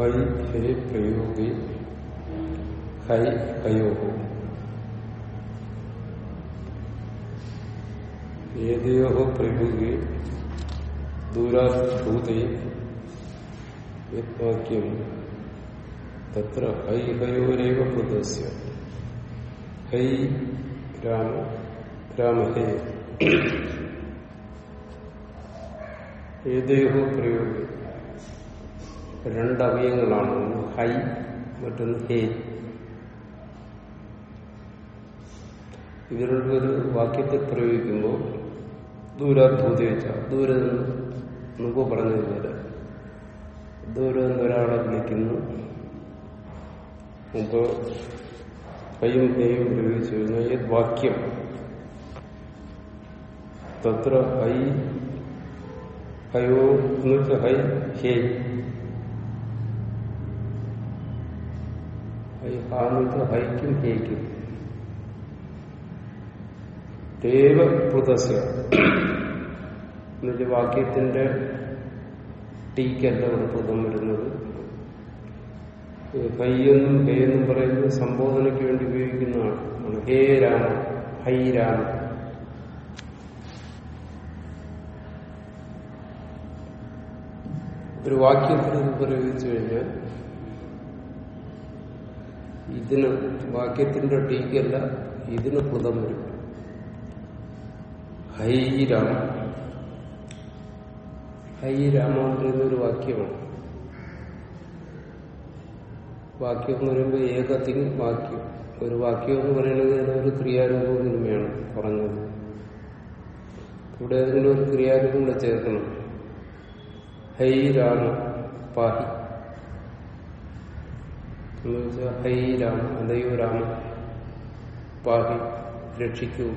High ഹേ പ്രയോഗി high ഹയോഹോ ഏതയോ പ്രയോഗി ദൂരാഭൂതേ യത്വാക്യം. തത്ര ഹൈ ഹയോരേവ പുതസ്യ ഹൈ രാമ രാമഹേ. ഏതയോ പ്രയോഗി രണ്ട് അവയങ്ങളാണ് ഒന്ന് ഹൈ മറ്റൊന്ന് ഹേ. ഇവരുടെ ഒരു വാക്യത്തെ പ്രയോഗിക്കുമ്പോൾ ദൂരാഭൂതി വെച്ച ദൂരെ നിന്ന് മുമ്പ് പറഞ്ഞതുപോലെ ദൂരെ നിന്ന് ഒരാളെ വിളിക്കുന്നു. അപ്പോൾ കൈയും ഹേയും പ്രയോഗിച്ചു കഴിഞ്ഞാൽ ഏത് വാക്യം. തത്ര ഹൈ ഹയോ എന്ന് വെച്ചാൽ ഹൈ ഹേ. ഹൈ ഹാ എന്ന് ഹൈക്കും ഹേക്കും ദേവ പുതസ്യ എന്നുവെച്ചാൽ വാക്യത്തിന്റെ ടീക്കല്ല ഒരു പുതം വരുന്നത്. ഹൈയെന്നും ഹേ എന്നും പറയുന്നത് സംബോധനയ്ക്ക് വേണ്ടി ഉപയോഗിക്കുന്നതാണ്. ഹേ രാമ ഹൈ രാമ. ഒരു വാക്യത്തിൽ പ്രയോഗിച്ചു കഴിഞ്ഞാൽ ഇതിന് വാക്യത്തിന്റെ ടീക്കല്ല ഇതിന് കൃതം വരും. ഹൈ രാമ പറയുന്ന ഒരു വാക്യമാണ്. വാക്യം എന്ന് പറയുമ്പോൾ ഏകത്തിന് വാക്യം. ഒരു വാക്യം എന്ന് പറയുന്നത് ഒരു ക്രിയാരൂപം തന്നെയാണ് പറഞ്ഞത്. ഇവിടെ ഏതെങ്കിലും ഒരു ക്രിയാരൂപം കൂടെ ചേർക്കണം. ഹൈ രാമ പാഹി. എന്ന് വെച്ചാൽ ഹൈ രാമ അതയോ രാമ പാഹി രക്ഷിക്കൂ.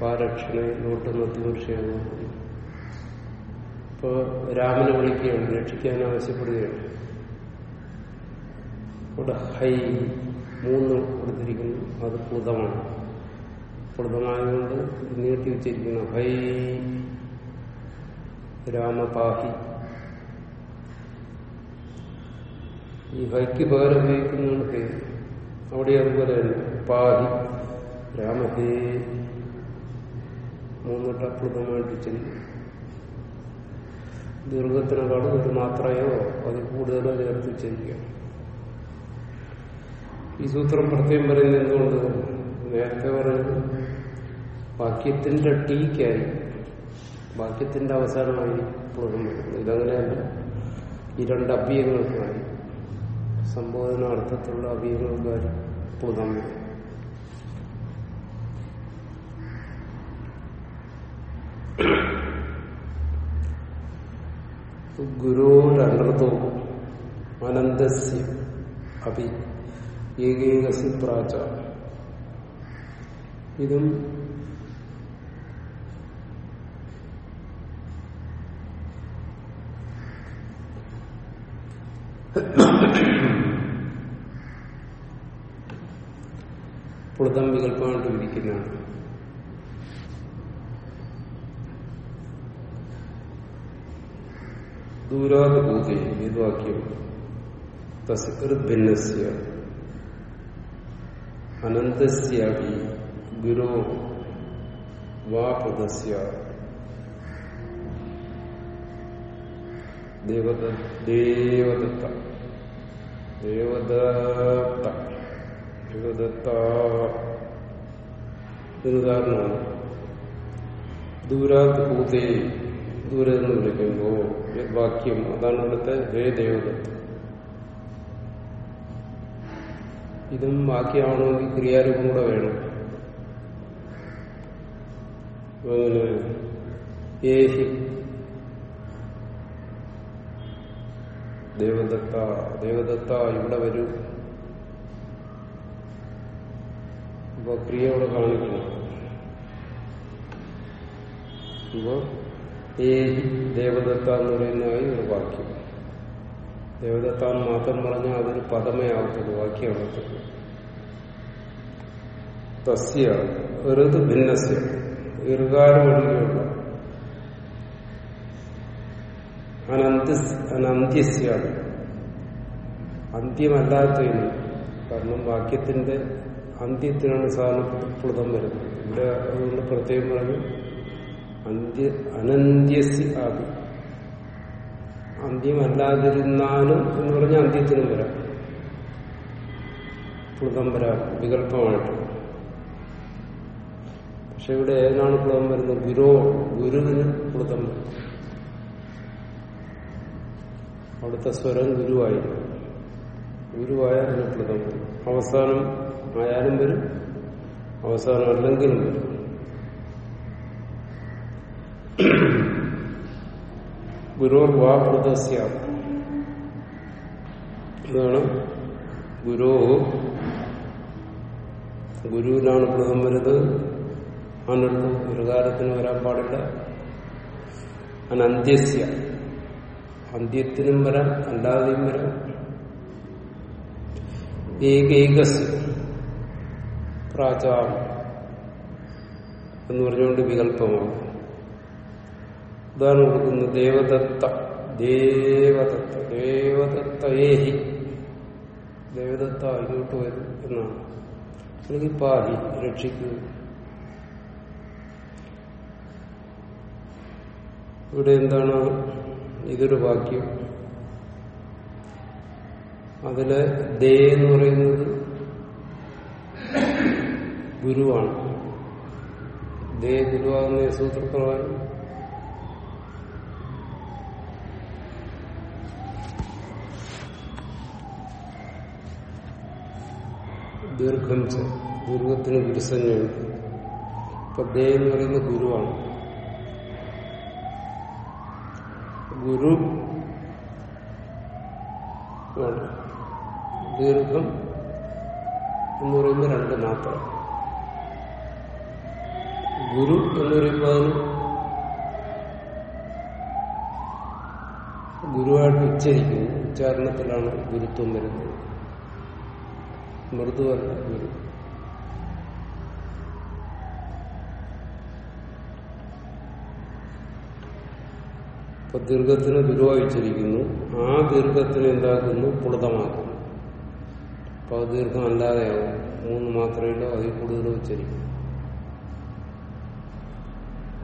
പാരക്ഷണെ നോട്ട് മധ്യവർഷയാണ് ഇപ്പോ രാമനെ വിളിക്കുകയാണ്. രക്ഷിക്കാൻ ആവശ്യപ്പെടുകയാണ്. ഇവിടെ ഹൈ മൂന്ന് കൊടുത്തിരിക്കുന്നു. അത് പുതമാണ് പുതമായതുകൊണ്ട് നീട്ടി വെച്ചിരിക്കുന്നു. ഹൈ രാമപാഹി. ഈ ഹൈക്ക് പകരം ഉപയോഗിക്കുന്നതാണ് ഹേ അവിടെ അതുപോലെ പാഹി രാമഹേ. മൂന്നിട്ട് അപ്ലുതമായിട്ട് ചെല്ലും. ദീർഘത്തിനേക്കാളും ഒരു മാത്രയോ അതിൽ കൂടുതലോ ചേർത്ത് വെച്ചിരിക്കുക ഈ സൂത്രം പ്രത്യേകം പറയുന്നത് എന്തുകൊണ്ട്? നേരത്തെ പറയുന്നത് വാക്യത്തിന്റെ ടീക്കായി. വാക്യത്തിന്റെ അവസാനമായി പ്ലുതം ഇതങ്ങനെയല്ല. ഈ രണ്ട് അഭ്യയങ്ങൾക്കായി. സംബോധന അർത്ഥത്തിലുള്ള അഭ്യയങ്ങൾക്കായി പ്ലുതം വരും ഗുരോരനൃതോ അനന്തസ്യ അഭി ഏകേകസി പ്രാച ഇതും പുളുതം വികല്പമായിട്ട് വിധിക്കുന്നതാണ് ദൂരാനുഭൂതി ഏത് വാക്യം തസ്കൃഭിന്നസ്യ അനന്തസ്യാപി ഗുരോ വാപദസ്യ ദേവത ദേവദത്ത. ദേവദത്ത. ഉദാഹരണമാണ് ദൂരാത് ഭൂതേ ദൂരെ എന്ന് വാക്യം അതാണ് ഇവിടുത്തെ ഹേ ദേവദത്ത് ഇതും വാക്യമാണെങ്കിൽ ക്രിയാരൂപം കൂടെ വേണം. ഏഹി ദേവദത്ത ദേവദത്ത ഇവിടെ വരൂ. ഇപ്പൊ ക്രിയ കാണിക്കണം ഇപ്പോ ഏഹി ദേവദത്ത എന്ന് പറയുന്നതായി ഒരു വാക്യം. ദേവദത്ത എന്ന് മാത്രം പറഞ്ഞാൽ അതൊരു പദമേ ആവത്തുള്ളൂ വാക്യമാവത്തുള്ളൂ തസ്യ ഋതു ഭിന്നസ്യ ഇറുകാരമൊഴികെയുള്ള ഒഴികെയുള്ള അനന്ത്യസ്യാണ് അനന്ത്യസ്യ. അന്ത്യമല്ലാത്തതിന് കാരണം വാക്യത്തിന്റെ അന്ത്യത്തിനാണ് സാധാരണ പ്ലുതം വരുന്നത്. ഇവിടെ അതുകൊണ്ട് പ്രത്യേകം പറഞ്ഞു അന്ത്യ അനന്ത്യസി ആദി. അന്ത്യമല്ലാതിരുന്നാലും എന്ന് പറഞ്ഞാൽ അന്ത്യത്തിനും വരാം. പ്ലുതം വരാം വികല്പമായിട്ട് പക്ഷെ ഇവിടെ ഏതിനാണ് പ്ലുതം വരുന്നത്? ഗുരു ഗുരുവിന് പ്ലുതം അവിടുത്തെ സ്വരം ഗുരുവായിരുന്നു ഗുരുവായ അതിന് പ്ലുതം അവസാനം ആയാലും വരും. അവസാനം അല്ലെങ്കിലും വരും. ഗുരുർ വാ പ്ലുതസ്യ ഇതാണ് ഗുരു. ഗുരുവിനാണ് പ്രഥം വരുന്നത്. അനർത്ഥം ഒരു കാലത്തിന് വരാൻ പാടില്ല. അനന്ത്യസ്യ അന്ത്യത്തിനും വരാം അല്ലാതെയും വരാം. ഏകൈകസ് പ്രാചാം എന്ന് പറഞ്ഞുകൊണ്ട് വികല്പമാണ് ഉദാഹരണം കൊടുക്കുന്നു ദേവദത്ത ദേവദത്ത ദേവദത്ത ഏഹി ദേവദത്ത ഇങ്ങോട്ട് വരും എന്നാണ്. അല്ലെങ്കിൽ പാഹി രക്ഷിക്കൂ. ഇവിടെ എന്താണ് ഇതൊരു വാക്യം. അതിൽ ദേ എന്ന് പറയുന്നത് ഗുരുവാണ്. ദേ ഗുരുവാകുന്ന സൂത്രപ്രകാരം. ദീർഘം ച ദീർഘത്തിന് ഗുരുസഞ്ജയുണ്ട് ഇപ്പൊ ദേ എന്ന് പറയുന്നത് ഗുരുവാണ്. ഗുരു ദീർഘം എന്ന് പറയുമ്പോൾ രണ്ട് മാത്രം. ഗുരു എന്ന് ഗുരുവായിട്ട് ഉച്ചരിക്കുന്നു. ഉച്ചാരണത്തിലാണ് ഗുരുത്വം വരുന്നത്. മൃദുവല്ല ഗുരു. ഇപ്പൊ ദീർഘത്തിന് ഗുരുവായിച്ചിരിക്കുന്നു ആ ദീർഘത്തിന് എന്താക്കുന്നു? പുളിതമാക്കുന്നു. അപ്പൊ ദീർഘം അല്ലാതെയാവും മൂന്ന് മാത്രമേ അതിൽ കൂടുതൽ ഉച്ചരിക്കും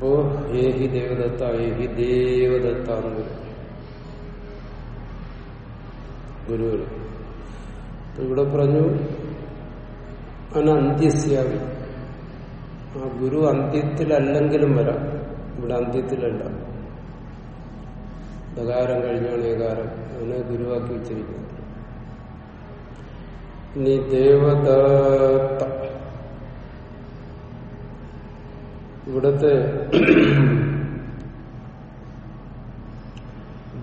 അപ്പോ ഏഹി ദേവദത്ത ഏഹി ദേവദത്ത എന്ന് പറയും ഗുരുവിന് ഇവിടെ പറഞ്ഞു അനന്ത്യസ്യാവി ആ ഗുരു അന്ത്യത്തിലല്ലെങ്കിലും വരാം. ഇവിടെ അന്ത്യത്തിലല്ല. ദകാരം കഴിഞ്ഞാണ് ഏകാരം. അതിനെ ഗുരുവാക്കി വെച്ചിരിക്കുന്നത്. ഇനി ദേവദത്ത. ഇവിടത്തെ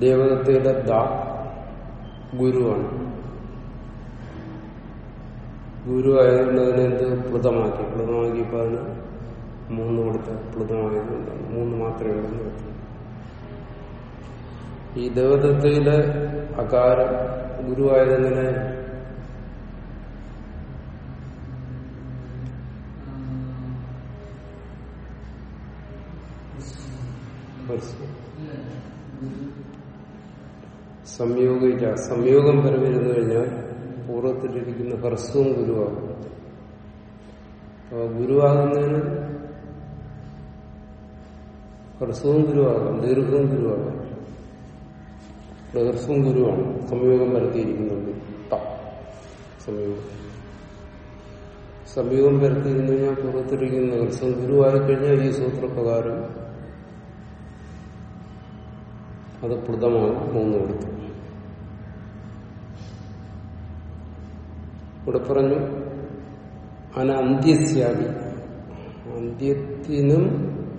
ദേവതയുടെ ദ ഗുരുവാണ്. ഗുരു അതിനെ എന്ത് പ്ലുതമാക്കി. പ്ലുതമാക്കിയപ്പോൾ അതിന് മൂന്ന് കൊടുത്ത പ്ലുതമായതുകൊണ്ട് മൂന്ന് മാത്രമേ ഉള്ളൂ ഈ ദേവതത്തിലെ അകാരം ഗുരുവായതെങ്ങനെ സംയോഗിച്ച സംയോഗം പരമിരുന്നു കഴിഞ്ഞാൽ പൂർവത്തിലിരിക്കുന്ന ഹ്രസ്വവും ഗുരുവാകും. അപ്പോൾ ഗുരുവാകുന്നതിന് ഹ്രസ്വവും ഗുരുവാകാം ദീർഘവും ഗുരുവാകാം. ഹ്രസ്വവും ഗുരുവാണ്. സംയോഗം പരത്തിയിരിക്കുന്നുണ്ട് സംയോഗം. സംയോഗം പരത്തിയിരുന്നു കഴിഞ്ഞാൽ പൂർവത്തിലിരിക്കുന്ന ഹ്രസ്വം ഗുരുവായി കഴിഞ്ഞാൽ ഈ സൂത്രപ്രകാരം അത് പ്ലുതമാകും മൂന്ന് കൊടുത്തു. ഇവിടെ പറഞ്ഞു അന അന്ത്യസ്യാവി അന്ത്യത്തിനും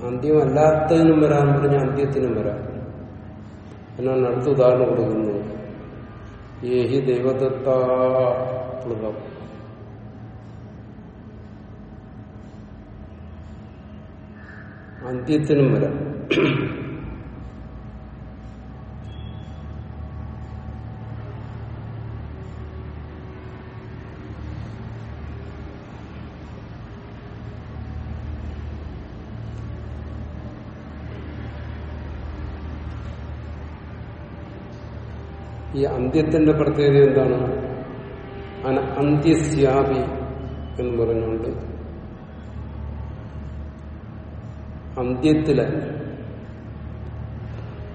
അന്ത്യമല്ലാത്തതിനും വരാൻ പറഞ്ഞ അന്ത്യത്തിനും വരാം. എന്നാണ് അടുത്ത ഉദാഹരണം കൊടുക്കുന്നത്. ഏഹി ദൈവദത്താ പ്ലുതം അന്ത്യത്തിനും വരാം. ഈ അന്ത്യത്തിന്റെ പ്രത്യേകത എന്താണ്? അന അന്ത്യസ്യാപി എന്ന് പറഞ്ഞുകൊണ്ട് അന്ത്യത്തിലെ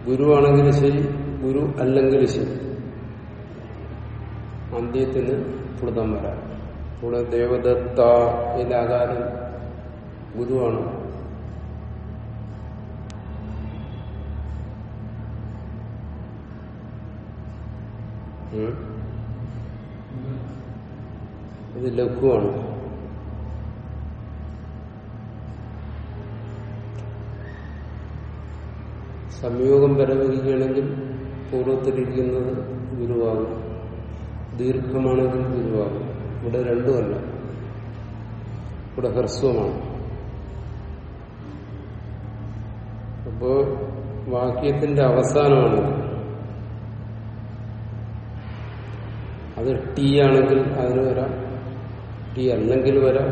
ഗുരുവാണെങ്കിലും ശരി ഗുരു അല്ലെങ്കിലും ശരി. അന്ത്യത്തിന് പ്ലുതം വരാം. ഇവിടെ ദേവദത്ത ഇതാകാരം ഗുരുവാണ്. ഇത് ലഘുവാണ്. സംയോഗം വരവിരിക്കുകയാണെങ്കിൽ പൂർവത്തിലിരിക്കുന്നത് ഗുരുവാകും ദീർഘമാണെങ്കിൽ ഗുരുവാകും ഇവിടെ രണ്ടുമല്ല ഇവിടെ ഹ്രസ്വമാണ്. അപ്പോ വാക്യത്തിന്റെ അവസാനമാണ്. അത് ടി ആണെങ്കിൽ അതിന് വരാം. ടി അല്ലെങ്കിൽ വരാം.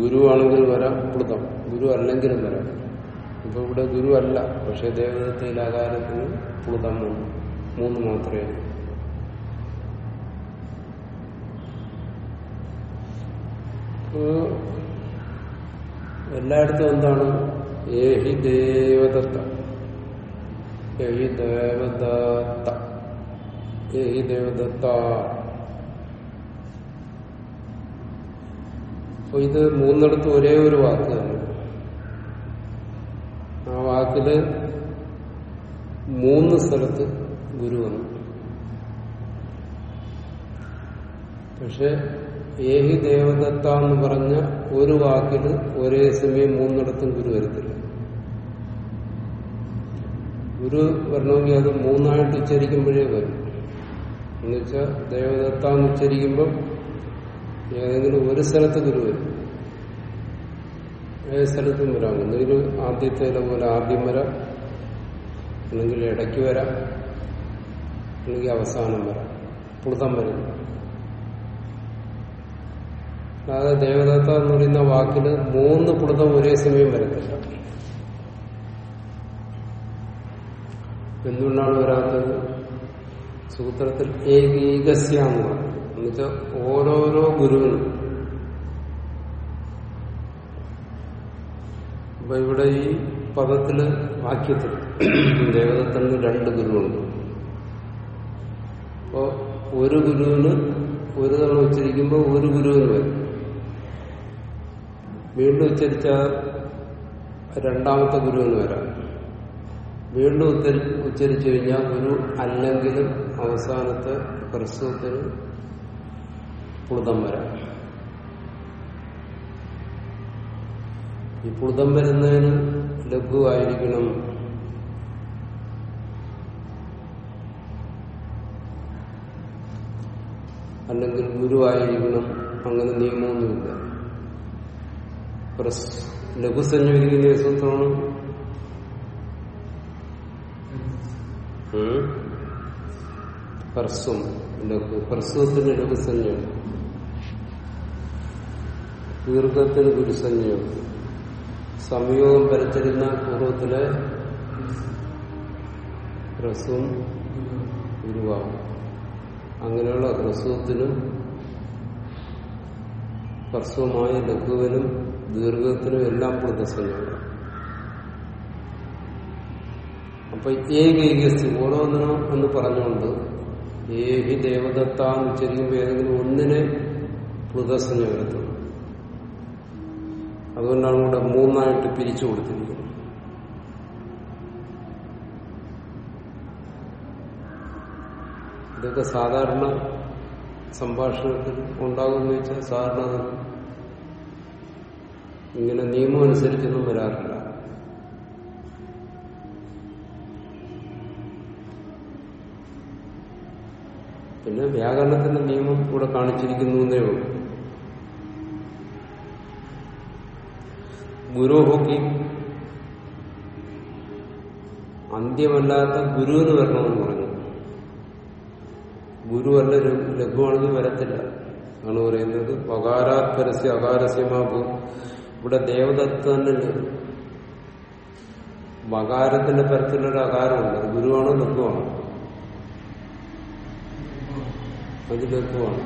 ഗുരു ആണെങ്കിൽ വരാം. പ്ലുതം ഗുരു അല്ലെങ്കിലും വരാം. ഇപ്പൊ ഇവിടെ ഗുരു അല്ല പക്ഷെ ദേവതത്തിൽ ആകാരത്തിന് പ്ലുതം മൂന്ന് മൂന്ന് മാത്രമേ എല്ലായിടത്തും എന്താണ്? ഏഹി ദേവദത്ത ഏഹി ദേവദത്ത അപ്പൊ ഇത് മൂന്നിടത്ത് ഒരേ ഒരു വാക്ക് തന്നെ. ആ വാക്കിൽ മൂന്ന് സ്ഥലത്ത് ഗുരു വന്നു. പക്ഷെ ഏഹി ദേവദത്ത എന്ന് പറഞ്ഞ ഒരു വാക്കിൽ ഒരേ സമയം മൂന്നിടത്തും ഗുരു വരത്തില്ല. ഗുരു വരണമെങ്കിൽ അത് മൂന്നായിട്ട് ഉച്ചരിക്കുമ്പോഴേ വരും. എന്നുവെച്ചാൽ ദേവദത്ത എന്ന് ഉച്ചരിക്കുമ്പം ഏതെങ്കിലും ഒരു സ്ഥലത്ത് ഗുരു വരും. ഏത് സ്ഥലത്തും വരാം. ഒന്നുകിൽ ആദ്യത്തേലെ പോലെ ആദ്യം വരാം അല്ലെങ്കിൽ ഇടയ്ക്ക് വരാം അല്ലെങ്കിൽ അവസാനം വരാം. പുളുതം വരുന്നു അതായത് ദേവദത്ത എന്ന് പറയുന്ന വാക്കിന് മൂന്ന് പുളുതം ഒരേ സമയം വരത്തില്ല. എന്തുകൊണ്ടാണ് വരാത്തത്? സൂത്രത്തിൽ ഏകീകസ്യ എന്ന് പറയും എന്നുവെച്ചാൽ ഓരോരോ ഗുരുവിനും അപ്പൊ ഇവിടെ ഈ പദത്തിൽ വാക്യത്തിൽ ദേവതത്തിന് രണ്ട് ഗുരുവുണ്ട്. അപ്പോ ഒരു ഗുരുവിന് ഒരു തവണ ഉച്ചരിക്കുമ്പോൾ ഒരു ഗുരുവിന് വരും. വീണ്ടും ഉച്ചരിച്ചാൽ രണ്ടാമത്തെ ഗുരുവിന് വരാം. വീണ്ടും ഉച്ചരിച്ചു കഴിഞ്ഞാൽ ഗുരു അല്ലെങ്കിലും അവസാനത്തെ പ്രസവത്തിന് പുളുതം വരാം ഈ പുളുതം വരുന്നതിന് ലഘുവായിരിക്കണം. അല്ലെങ്കിൽ ഗുരുവായിരിക്കണം. അങ്ങനെ നിയമമൊന്നുമില്ല. ലഘുസഞ്ജീവിക്കുന്ന സൂത്രമാണ് ഹ്രസ്വം ലഘു ഹ്രസ്വത്തിന് ലഘുസഞ്ജയാണ് ദീർഘത്തിന് ഗുരുസഞ്ജയാണ് സംയോഗം വരച്ചിരുന്ന പൂർവത്തിലെ ഹ്രസ്വം ഗുരുവാകും അങ്ങനെയുള്ള ഹ്രസ്വത്തിനും ഹ്രസ്വമായ ലഘുവിനും ദീർഘത്തിനും എല്ലാം പ്രദർശനമാണ് അപ്പൊ ഏകൈകസ്തി ഓരോന്നിനും എന്ന് പറഞ്ഞുകൊണ്ട് ഏഹി ദേവദത്ത എന്ന് ഉച്ചരിക്കുമ്പോൾ ഏതെങ്കിലും ഒന്നിനെ പ്രദർശനം വരുത്തുള്ളൂ അതുകൊണ്ടാണ് ഇവിടെ മൂന്നായിട്ട് പിരിച്ചു കൊടുത്തിരിക്കുന്നത്. ഇതൊക്കെ സാധാരണ സംഭാഷണത്തിൽ ഉണ്ടാകുമെന്ന് വെച്ചാൽ സാധാരണ ഇങ്ങനെ നിയമം അനുസരിച്ചൊന്നും വരാറില്ല. പിന്നെ വ്യാകരണത്തിന്റെ നിയമം ഇവിടെ കാണിച്ചിരിക്കുന്നു എന്നേ ഉള്ളൂ. ഗുരുഹോക്കി അന്ത്യമല്ലാത്ത ഗുരുവിന് വരണമെന്ന് പറഞ്ഞു. ഗുരുവല്ല ലഘുവാണെങ്കിൽ വരത്തില്ല. എന്നാണ് പറയുന്നത് പകാരാത്പരസ്യ പരസ്യ അകാരസ്യമാഭൂ ഇവിടെ ദേവതത്വം തന്നെ വകാരത്തിന്റെ പരത്തിലൊരു അകാരമുണ്ട്. ഗുരുവാണോ ലഘുവാണോ? അത് ലഘുവാണ്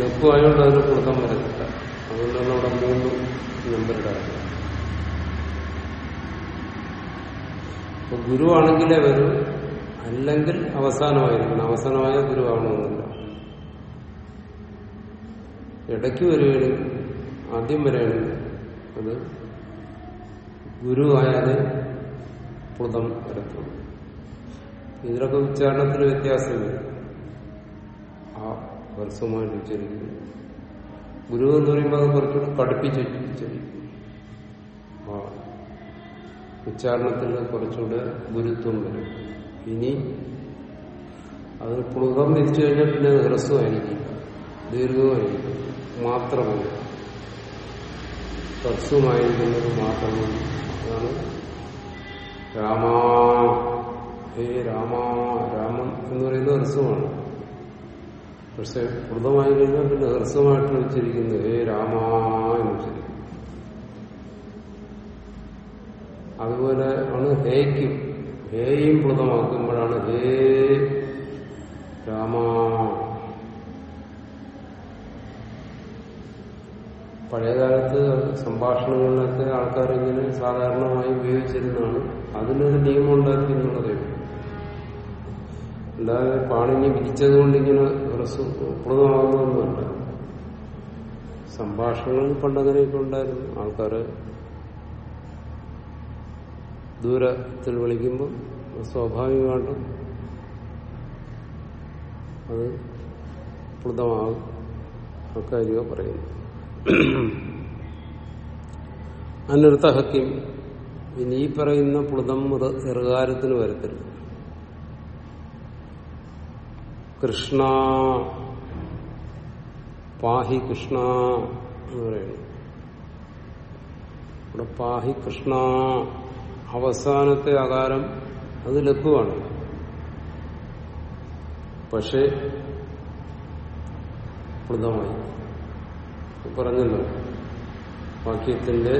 ലഘുവായതുകൊണ്ട് അതിന് കൊടുക്കാൻ പറ്റത്തില്ല. അതുകൊണ്ടാണ് അവിടെ മൂന്ന് നമ്പർ ഇടാറ് അപ്പൊ ഗുരുവാണെങ്കിലേ വരൂ അല്ലെങ്കിൽ അവസാനമായിരിക്കണം. അവസാനമായ ഗുരുവാകണമെന്നില്ല ഇടയ്ക്ക് വരികയാണെങ്കിൽ ആദ്യം വരികയാണെങ്കിൽ അത് ഗുരുവായാലേ പുതം വരത്തുള്ളൂ. ഇതിലൊക്കെ ഉച്ചാരണത്തിന് വ്യത്യാസമില്ല ആ ഹ്രസ്വമായിട്ട് ഉച്ചരിക്കുന്നു. ഗുരു എന്ന് പറയുമ്പോൾ അത് കുറച്ചുകൂടി കടുപ്പിച്ച് ഉച്ചരിക്കും ആ ഉച്ചാരണത്തിൽ കുറച്ചുകൂടെ ഗുരുത്വം വരും. ഇനി അത് പുളുകം വിരിച്ചു കഴിഞ്ഞാൽ പിന്നെ ഹ്രസ്വമായിരിക്കും. ദീർഘമായിരിക്കും. മാത്രമല്ല ഹ്രസ്വമായിരിക്കുന്നത് മാത്രമല്ല അതാണ് രാമാ ഹേ രാമ രാമൻ എന്ന് പറയുന്നത് ഹ്രസ്വമാണ് പക്ഷെ കൃതമായി കഴിഞ്ഞാൽ പിന്നെ ഹ്രസ്വമായിട്ട് വെച്ചിരിക്കുന്നത് ഹേ രാമ എന്ന് വെച്ചിരിക്കും. അതുപോലെ ആണ് ഹേക്കും. ഹേയും പ്ലുതമാക്കുമ്പോഴാണ് ഹേ രാമ. പഴയകാലത്ത് സംഭാഷണങ്ങളിലൊക്കെ ആൾക്കാർ ഇങ്ങനെ സാധാരണമായി ഉപയോഗിച്ചിരുന്നതാണ്. അതിനൊരു നിയമം ഉണ്ടാക്കി എന്നുള്ളതേ. അല്ലാതെ പാണിനി വിധിച്ചതുകൊണ്ട് ഇങ്ങനെ പ്രദമാകുന്നതൊന്നുമല്ല സംഭാഷണങ്ങൾ പണ്ടങ്ങനെയൊക്കെ ഉണ്ടായിരുന്നു. ആൾക്കാര് ദൂരത്തിൽ വിളിക്കുമ്പോൾ സ്വാഭാവികമായിട്ടും അത് പ്ലുതമാകും. അക്കാര്യമോ പറയുന്നു. അനർത്ഥഹത്യം ഇനി ഈ പറയുന്ന പ്ലുതം ഇറുകാരത്തിന് വരത്തില്ല കൃഷ്ണ. പാഹി കൃഷ്ണ എന്ന് പറയുന്നു. ഇവിടെ പാഹി കൃഷ്ണ. അവസാനത്തെ ആകാരം അത് ലഘുവാണ്. പക്ഷെ പ്ലുതമായി പറഞ്ഞല്ലോ വാക്യത്തിന്റെ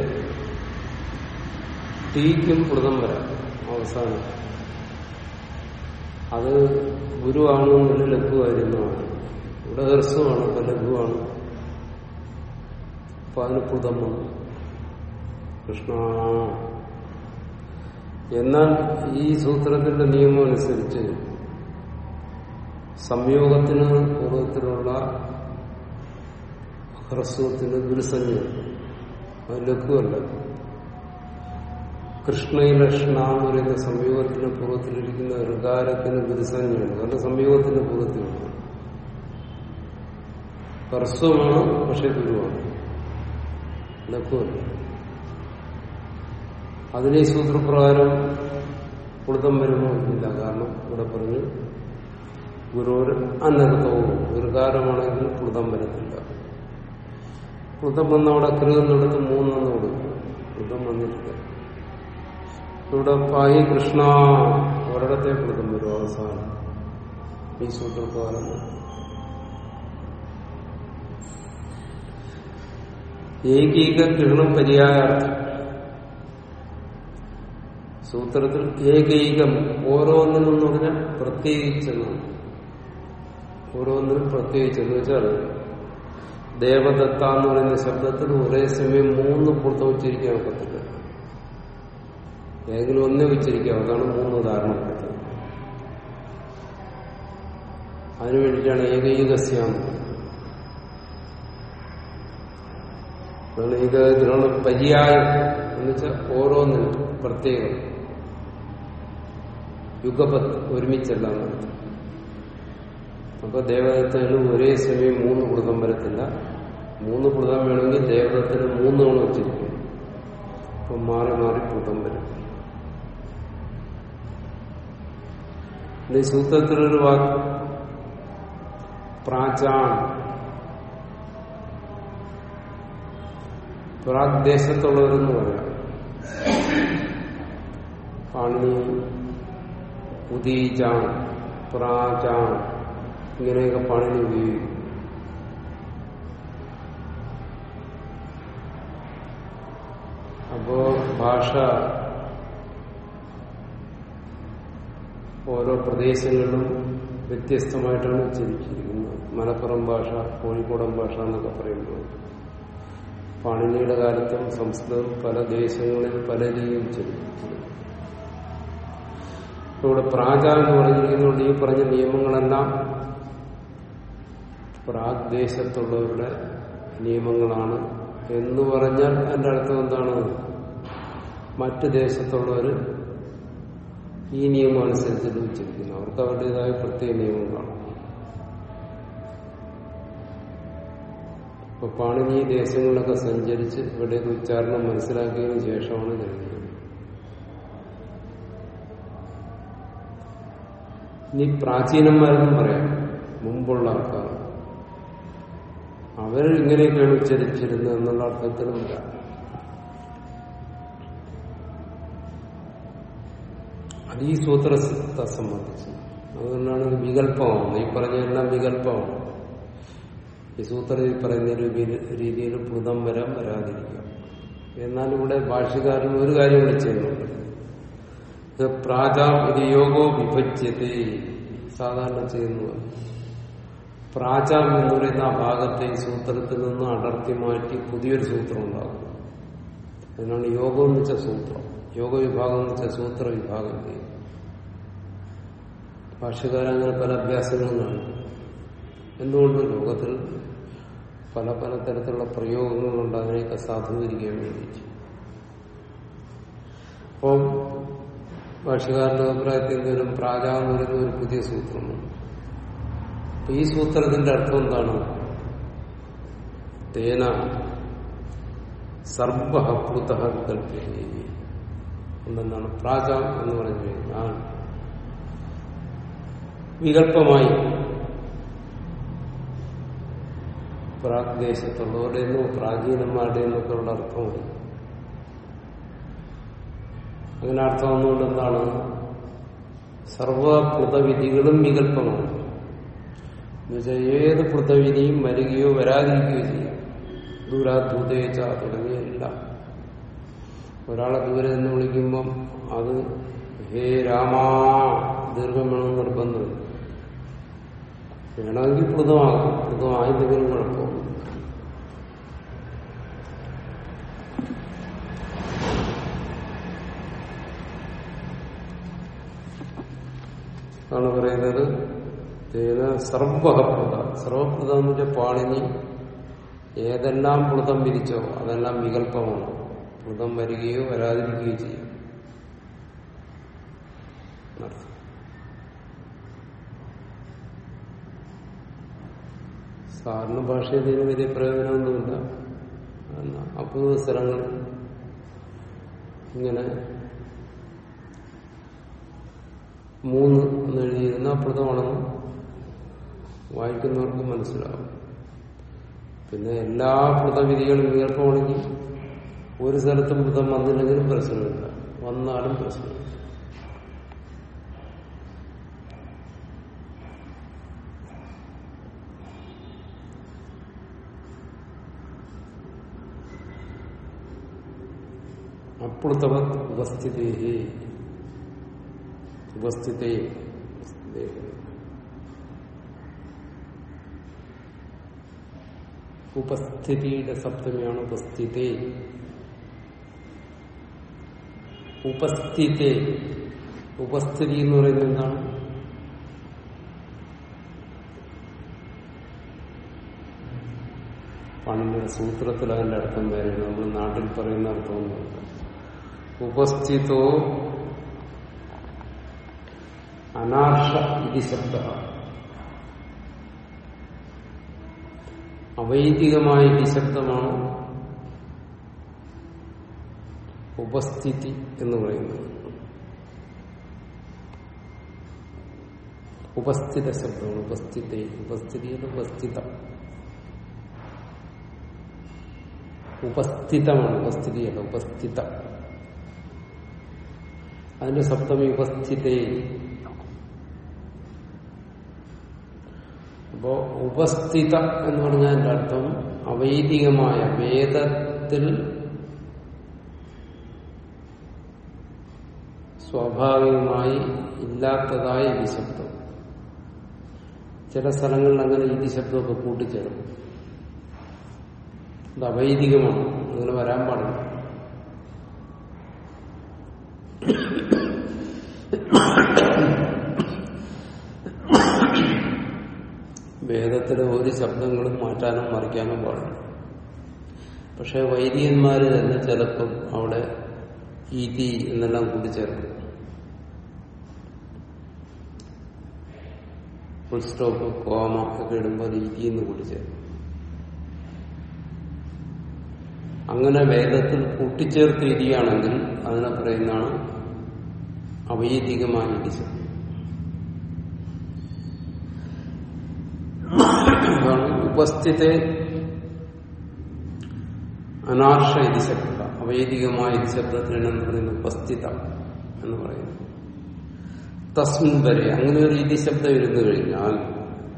ടീക്കും പ്ലുതം വരാം. അവസാനം. അത് ഗുരുവാണോ എന്നല്ല ലഘുവായിരുന്നതാണ് ഇവിടെ ഹ്രസ്വമാണ് അപ്പൊ ലഘുവാണ്. അപ്പൊ അതിന് പുതമ്മ കൃഷ്ണ. എന്നാൽ ഈ സൂത്രത്തിന്റെ നിയമം അനുസരിച്ച് സംയോഗത്തിന് പൂർവത്തിലുള്ള ഹ്രസ്വത്തിന് ഗുരുസഞ്ജയുണ്ട് അത് ലഘുവല്ല. കൃഷ്ണയിലക്ഷണ എന്ന് പറയുന്ന സംയോഗത്തിന് പൂർവത്തിലിരിക്കുന്ന ഋകാരത്തിന് ഗുരുസഞ്ജയുണ്ട് നല്ല സംയോഗത്തിന്റെ പൂർവത്തിലുണ്ട്. ഹ്രസ്വമാണ് പക്ഷെ ഗുരുവാണ് ലഘുവല്ല. അതിനെ സൂത്രപ്രകാരം കൊടുത്തം വരുമോ ഇല്ല കാരണം ഇവിടെ പറഞ്ഞു ഗുരു അനർത്ഥവും ഗുരുകാരമാണെങ്കിൽ കുളുതം വരത്തില്ല. കുളുതം വന്നവിടെ കൃതം നടത്തും മൂന്നെന്ന് കൊടുക്കും. കുളുതം വന്നിട്ടില്ല. ഇവിടെ പായി കൃഷ്ണ ഒരിടത്തെ കൊടുക്കും വരും അവസാനം. ഈ സൂത്രപ്രകാരം ഏകീക കിരണം പര്യായാർത്ഥം സൂത്രത്തിൽ ഏകൈകം ഓരോന്നിനും എന്ന് പറഞ്ഞാൽ പ്രത്യേകിച്ചെന്നാണ് ഓരോന്നിനും പ്രത്യേകിച്ചെന്ന് വെച്ചാൽ ദേവദത്ത എന്ന് പറയുന്ന ശബ്ദത്തിൽ ഒരേ സമയം മൂന്ന് പൂർത്തം ഉച്ചരിക്കാൻ ഒക്കത്തില്ല. ഏതെങ്കിലും ഒന്നേ ഉച്ചരിക്കാം അതാണ് മൂന്ന് ഉദാഹരണം. അതിനു വേണ്ടിയിട്ടാണ് ഏകൈകസ്യാം. ഇത് ഇതിനുള്ള പര്യായം എന്ന് വെച്ചാൽ ഓരോന്നിനും പ്രത്യേകം. യുഗപത് ഒരുമിച്ചല്ല അപ്പൊ ദേവതത്തിന് ഒരേ സമയം മൂന്ന് കുടുതം വരത്തില്ല. മൂന്ന് കുടുതം വേണമെങ്കിൽ ദേവദത്തിന് മൂന്ന് തവണ വെച്ചിരിക്കും അപ്പൊ മാറി മാറി കുടുതം വരും ഈ സൂത്രത്തിലൊരു വാക്ക്. പ്രാചാൻ പ്രാഗ്ദേശത്തുള്ളവരെന്ന് പറയാം. പാണി ഉദീജാൻ പ്രാചാൻ ഇങ്ങനെയൊക്കെ പാണി ഉപയോഗിക്കും. അപ്പോ ഭാഷ ഓരോ പ്രദേശങ്ങളിലും വ്യത്യസ്തമായിട്ടാണ് ഉച്ചരിച്ചിരിക്കുന്നത്. മലപ്പുറം ഭാഷ കോഴിക്കോടൻ ഭാഷ എന്നൊക്കെ പറയുമ്പോൾ പാണിനിയുടെ കാലത്തും സംസ്കൃതം പല ദേശങ്ങളിൽ പല രീതിയിൽ ഉച്ചരിച്ചിരുന്നു ഇവിടെ പ്രാജ എന്ന് പറഞ്ഞിരിക്കുന്നതുകൊണ്ട് ഈ പറഞ്ഞ നിയമങ്ങളെല്ലാം പ്രാഗ് ദേശത്തുള്ളവരുടെ നിയമങ്ങളാണ് എന്ന് പറഞ്ഞാൽ എന്റെ അർത്ഥം എന്താണ്? മറ്റ് ദേശത്തുള്ളവർ ഈ നിയമം അനുസരിച്ച് ഉച്ചരിക്കുന്നു. അവർക്ക് അവരുടേതായ പ്രത്യേക നിയമങ്ങളാണ് ഇപ്പൊ പാണിനി ദേശങ്ങളിലൊക്കെ സഞ്ചരിച്ച് ഇവിടെയൊക്കെ ഉച്ചാരണം മനസ്സിലാക്കിയതിനു ശേഷമാണ് ജനിക്കുന്നത് ഇനി പ്രാചീനന്മാരെന്നും പറയാം. മുമ്പുള്ള ആൾക്കാർ. അവർ ഇങ്ങനെയൊക്കെയാണ് ഉച്ചരിച്ചിരുന്നത് എന്നുള്ള അർത്ഥത്തിലും വരാം അത് ഈ സൂത്രത്തെ സംബന്ധിച്ച്. അതുകൊണ്ടാണ് വികല്പമാണ് ഈ പറഞ്ഞതെല്ലാം വികല്പമാണ് ഈ സൂത്രത്തിൽ പറയുന്ന രീതിയിൽ പ്ലുതം വരാൻ വരാതിരിക്കാം. എന്നാൽ ഇവിടെ ഭാഷകാരൻ ഒരു കാര്യം കൂടെ ചെയ്യുന്നുണ്ട്. പ്രാചാം ഇത് യോഗോ വിഭജ്യത സാധാരണ ചെയ്യുന്നത്. പ്രാചാം എന്ന് പറയുന്ന ആ ഭാഗത്തെ ഈ സൂത്രത്തിൽ നിന്ന് അടർത്തി മാറ്റി പുതിയൊരു സൂത്രം ഉണ്ടാകും അതിനാണ് യോഗം എന്ന് വെച്ച സൂത്രം. യോഗ വിഭാഗം എന്ന് വെച്ചാൽ സൂത്ര വിഭാഗം ചെയ്യും? ഭാഷകാരങ്ങനെ പല അഭ്യാസങ്ങളും നടക്കും എന്തുകൊണ്ട് ലോകത്തിൽ പല പല തരത്തിലുള്ള പ്രയോഗങ്ങളുണ്ട് അതിനെയൊക്കെ സാധൂകരിക്കാൻ വേണ്ടിയിട്ട്. അപ്പം ഭാഷകാരന്റെ അഭിപ്രായത്തിൽ നിന്നും പ്രാജാന്ന് പറയുന്ന ഒരു പുതിയ സൂത്രമാണ് അപ്പൊ ഈ സൂത്രത്തിന്റെ അർത്ഥം എന്താണ്? തേന സർവഹൃത കൽപ്പി എന്തെന്നാണ് പ്രാജാം എന്ന് പറഞ്ഞു കഴിഞ്ഞാൽ വികല്പമായി. പ്രാഗ്ദേശത്തുള്ളവരുടെ നിന്നും പ്രാചീനന്മാരുടെ നിന്നൊക്കെ ഉള്ള അർത്ഥമുണ്ട് അങ്ങനെ അർത്ഥം വന്നുകൊണ്ട് എന്താണ്? സർവകൃതവിധികളും വികല്പമാണ്. എന്നുവെച്ചാൽ ഏത് കൃതവിധിയും വരികയോ വരാതിരിക്കുകയോ ചെയ്യും. ദൂരാധൂതേച്ച തുടങ്ങിയല്ല ഒരാളെ ദൂരെ നിന്ന് വിളിക്കുമ്പം അത് ഹേ രാമാ ദീർഘം വേണമെന്ന് നിർബന്ധമില്ല വേണമെങ്കിൽ പൊതുവാകും പൊതുവായതെങ്കിലും കുഴപ്പമില്ല ാണ് പറയുന്നത്. തേന സർവഹപ്രത സർവപ്രത എന്ന് വെച്ചാൽ പാണിനി ഏതെല്ലാം പ്രതം വിരിച്ചോ അതെല്ലാം വികല്പമാണ് പ്ലുതം വരികയോ വരാതിരിക്കുകയോ ചെയ്യും. സാറിന് ഭാഷയിൽ ഇതിന് വലിയ പ്രയോജനമൊന്നുമില്ല. അപൂർവ സ്ഥലങ്ങൾ ഇങ്ങനെ മൂന്ന് എന്ന് എഴുതിയിരുന്ന അപ്രതമാണെന്ന് വായിക്കുന്നവർക്ക് മനസ്സിലാവും. പിന്നെ എല്ലാ പ്രതവിധികളും വികല്പമാണെങ്കിൽ ഒരു സ്ഥലത്തും മൃതം വന്നില്ലെങ്കിലും പ്രശ്നമില്ല. വന്നാലും പ്രശ്നമില്ല. അപ്ലുതവ ഉപസ്ഥിതി. ഉപസ്ഥിതി ഉപസ്ഥിതിയുടെ സപ്തമിയാണ് ഉപസ്ഥിതി. ഉപസ്ഥിതി. ഉപസ്ഥിതി എന്ന് പറയുന്നത് എന്താണ്? പണ്ട് സൂത്രത്തിൽ അതിന്റെ അർത്ഥം വേറെയാണ്. നമ്മൾ നാട്ടിൽ പറയുന്ന അർത്ഥമൊന്നുമില്ല ഉപസ്ഥിതോ അനാർഷ ഇതി ശബ്ദ. അവൈദികമായ ഈ ശബ്ദമാണ് ഉപസ്ഥിതി എന്ന് പറയുന്നത്. ഉപസ്ഥിത ശബ്ദമാണ് ഉപസ്ഥിതി ഉപസ്ഥിതിയിൽ ഉപസ്ഥിത. ഉപസ്ഥിതമാണ് ഉപസ്ഥിതിയല്ല ഉപസ്ഥിത. അതിന്റെ സപ്തമി ഉപസ്ഥിതേ. അപ്പോ ഉപസ്ഥിത എന്ന് പറഞ്ഞതിന്റെ അർത്ഥം അവൈദികമായ വേദത്തിൽ സ്വാഭാവികമായി ഇല്ലാത്തതായ ഇതി ശബ്ദം. ചില സ്ഥലങ്ങളിൽ അങ്ങനെ ഇതി ശബ്ദമൊക്കെ കൂട്ടിച്ചേർക്കും അത് അവൈദികമാണ് അങ്ങനെ വരാൻ പാടില്ല. വേദത്തിലെ ഒരു ശബ്ദങ്ങളും മാറ്റാനും മറിക്കാനും പാടില്ല. പക്ഷെ വൈദികന്മാർ തന്നെ ചിലപ്പം അവിടെ ഈതി എന്നെല്ലാം കൂട്ടിച്ചേർക്കും. ഫുൾ സ്റ്റോപ്പ് കോമ ഒക്കെ ഇടുമ്പോൾ ഇതി എന്ന് കൂട്ടിച്ചേർക്കും അങ്ങനെ വേദത്തിൽ കൂട്ടിച്ചേർത്ത് ഇരിയാണെങ്കിൽ അതിനെ പറയുന്നതാണ് അവൈദികമായ ശബ്ദം ഉപസ്ഥിത അനാർഷ ഇതി ശബ്ദ അവൈദികമായ ഇതി ശബ്ദത്തിനാണ് എന്ന് പറയുന്നത് ഉപസ്ഥിത എന്ന് പറയുന്നത് തസ്മിൻ വരെ അങ്ങനെ ഒരു രീതി ശബ്ദം ഇരുന്നു കഴിഞ്ഞാൽ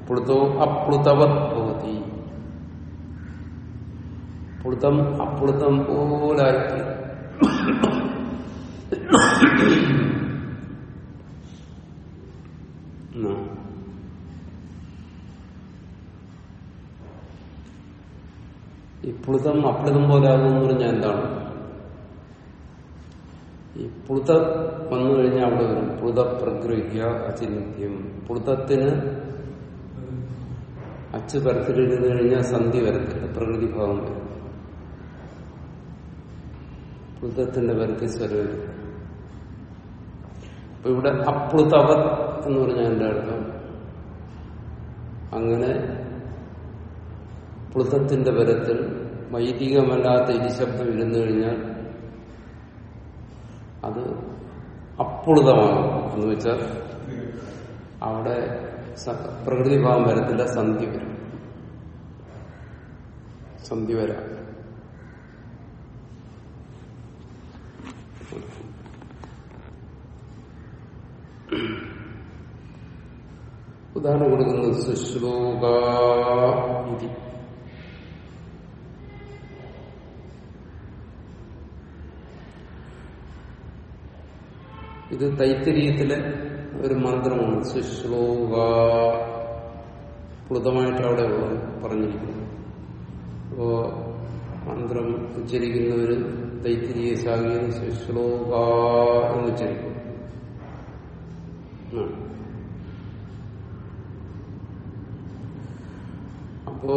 പ്ലുതോ അപ്ലുതവത് ഭവതി. പ്ലുതം അപ്ലുതം പോലായി ഈ പ്ലുതം അപ്ലുതം പോലാകുമെന്ന് പറഞ്ഞാൽ എന്താണ്? ഈ വന്നു കഴിഞ്ഞാൽ അവിടെ വരും. പുളുത പ്രഗ്രഹ്യ അചിന്യം പുളുതത്തിന് അച്ച് പരത്തിലിരുന്ന് കഴിഞ്ഞാൽ സന്ധി വരത്തില്ല പ്രകൃതി ഭാവം വരും പുതത്തിന്റെ പരത്തിൽ സ്വരം വരും അപ്പൊ ഇവിടെ അപ്ലുതവത് എന്ന് പറഞ്ഞാൽ എന്റെ അർത്ഥം? അങ്ങനെ പ്ലുതത്തിന്റെ പരത്തിൽ വൈദികമല്ലാത്ത ഇരിശബ്ദം ഇരുന്നു കഴിഞ്ഞാൽ അത് അപ്പുളിതമാകും എന്ന് വെച്ചാൽ അവിടെ പ്രകൃതി ഭാവം വരത്തില്ല സന്ധി വരും. സന്ധി വരാം. ഉദാഹരണം കൊടുക്കുന്നത് ശുശ്രൂക ഇതി തൈത്തിരിയത്തിലെ ഒരു മന്ത്രമാണ്. ശുശ്രൂക പ്ലുതമായിട്ട് അവിടെ പറഞ്ഞിരിക്കുന്നു. അപ്പോ മന്ത്രം ഉച്ചരിക്കുന്നവര് തൈത്തിരിയ ശാഖയിൽ ശുശ്രൂക എന്ന് ഉച്ചരിക്കും അപ്പോ